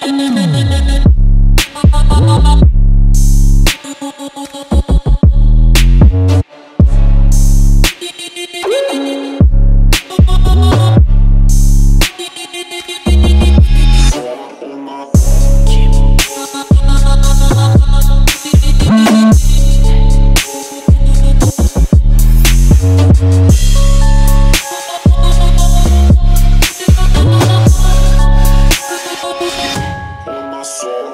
Thank you.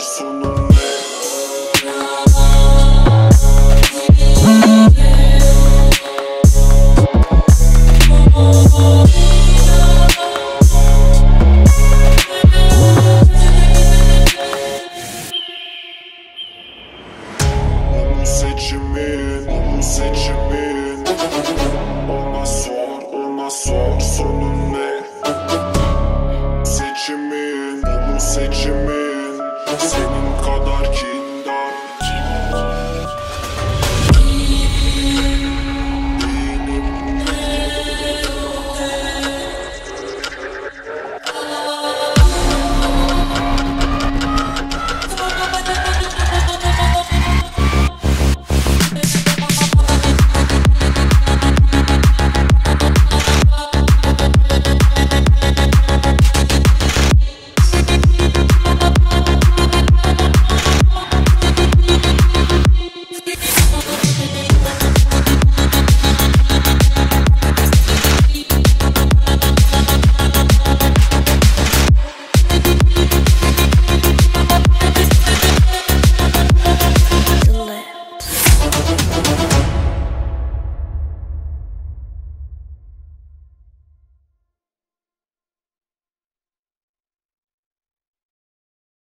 Set you mean, set you mean Singing